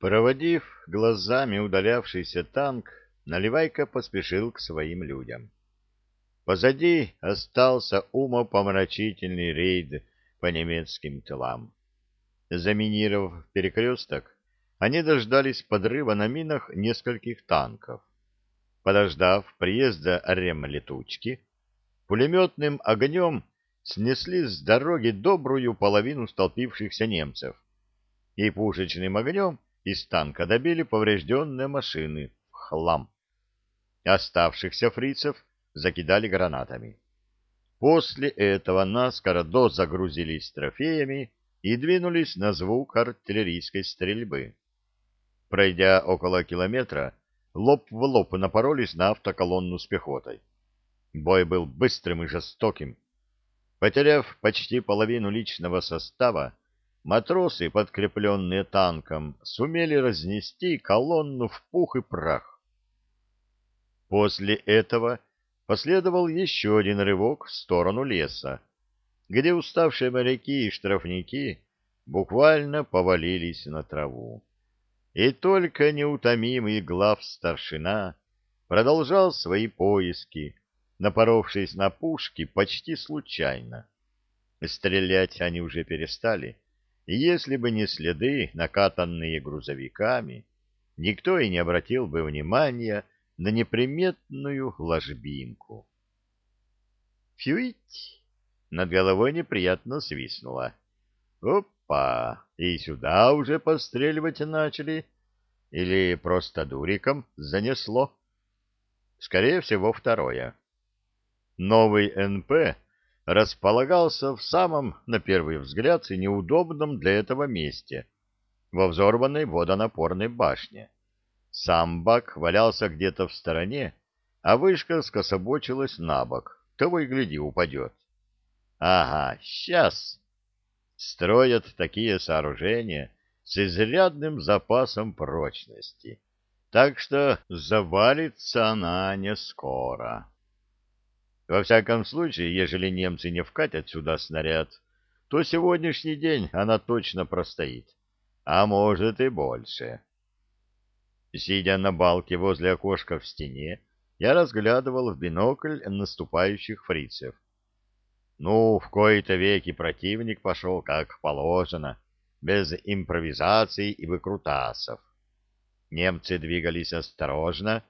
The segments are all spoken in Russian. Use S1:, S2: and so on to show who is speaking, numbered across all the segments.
S1: Проводив глазами удалявшийся танк, Наливайка поспешил к своим людям. Позади остался умопомрачительный рейд по немецким тылам. Заминировав перекресток, они дождались подрыва на минах нескольких танков. Подождав приезда ремлетучки, пулеметным огнем снесли с дороги добрую половину столпившихся немцев и пушечным огнем из танка добили поврежденные машины в хлам. Оставшихся фрицев закидали гранатами. После этого наскоро дозагрузились трофеями и двинулись на звук артиллерийской стрельбы. Пройдя около километра, лоб в лоб напоролись на автоколонну с пехотой. Бой был быстрым и жестоким. Потеряв почти половину личного состава, матросы, подкрепленные танком, сумели разнести колонну в пух и прах. После этого последовал еще один рывок в сторону леса, где уставшие моряки и штрафники буквально повалились на траву. И только неутомимый глав старшина продолжал свои поиски, напоровшись на пушки почти случайно. Стрелять они уже перестали, и если бы не следы, накатанные грузовиками, никто и не обратил бы внимания на неприметную ложбинку. Фюить! Над головой неприятно свистнуло. Опа! И сюда уже постреливать начали? Или просто дуриком занесло? Скорее всего, второе. Новый НП располагался в самом, на первый взгляд, неудобном для этого месте, во взорванной водонапорной башне. Сам бак валялся где-то в стороне, а вышка скособочилась на бок. Того и гляди, упадет. Ага, сейчас. Строят такие сооружения с изрядным запасом прочности. Так что завалится она не скоро. Во всяком случае, ежели немцы не вкатят сюда снаряд, то сегодняшний день она точно простоит, а может и больше. Сидя на балке возле окошка в стене, я разглядывал в бинокль наступающих фрицев. Ну, в кои-то веки противник пошел как положено, без импровизаций и выкрутасов. Немцы двигались осторожно,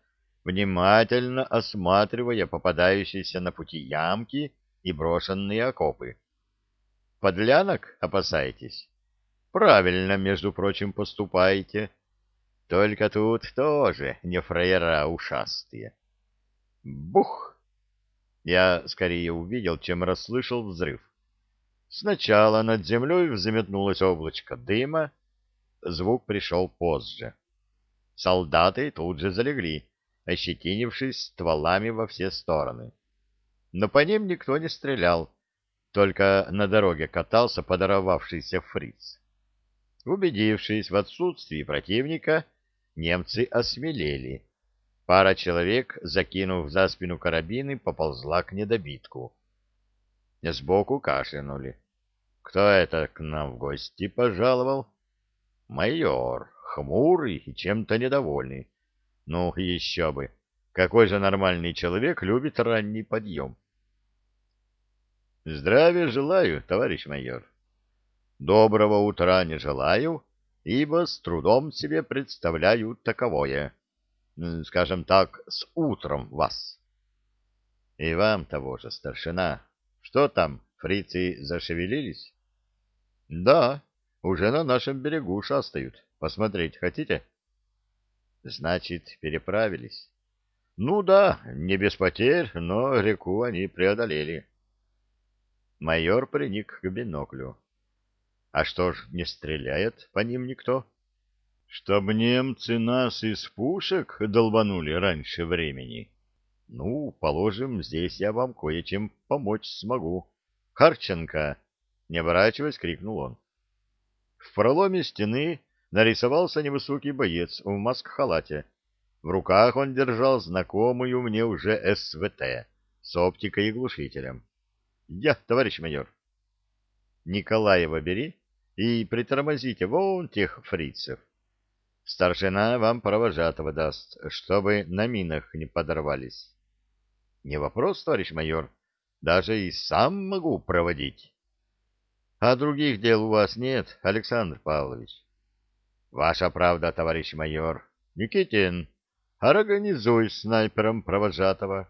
S1: внимательно осматривая попадающиеся на пути ямки и брошенные окопы. Подлянок опасаетесь? Правильно, между прочим, поступаете. Только тут тоже не фраера ушастые. Бух! Я скорее увидел, чем расслышал взрыв. Сначала над землей взметнулось облачко дыма, звук пришел позже. Солдаты тут же залегли, ощетинившись стволами во все стороны. Но по ним никто не стрелял, только на дороге катался подорвавшийся фриц. Убедившись в отсутствии противника, немцы осмелели. Пара человек, закинув за спину карабины, поползла к недобитку. Сбоку кашлянули. Кто это к нам в гости пожаловал? Майор, хмурый и чем-то недовольный. Ну, еще бы. Какой же нормальный человек любит ранний подъем? Здравия желаю, товарищ майор. Доброго утра не желаю, ибо с трудом себе представляю таковое. Скажем так, с утром вас. И вам того же, старшина. Что там, фрицы зашевелились? Да, уже на нашем берегу шастают. Посмотреть хотите? Значит, переправились. Ну да, не без потерь, но реку они преодолели. Майор приник к биноклю. А что ж, не стреляет по ним никто? Чтоб немцы нас из пушек долбанули раньше времени. Ну, положим, здесь я вам кое-чем помочь смогу. Харченко! Не оборачиваясь, крикнул он. В проломе стены нарисовался невысокий боец в маск-халате. В руках он держал знакомую мне уже СВТ с оптикой и глушителем. — Я, товарищ майор. Николаева бери и притормозите вон тех фрицев. Старшина вам провожатого даст, чтобы на минах не подорвались. Не вопрос, товарищ майор, даже и сам могу проводить. А других дел у вас нет, Александр Павлович? Ваша правда, товарищ майор. Никитин, организуй снайпером провожатого.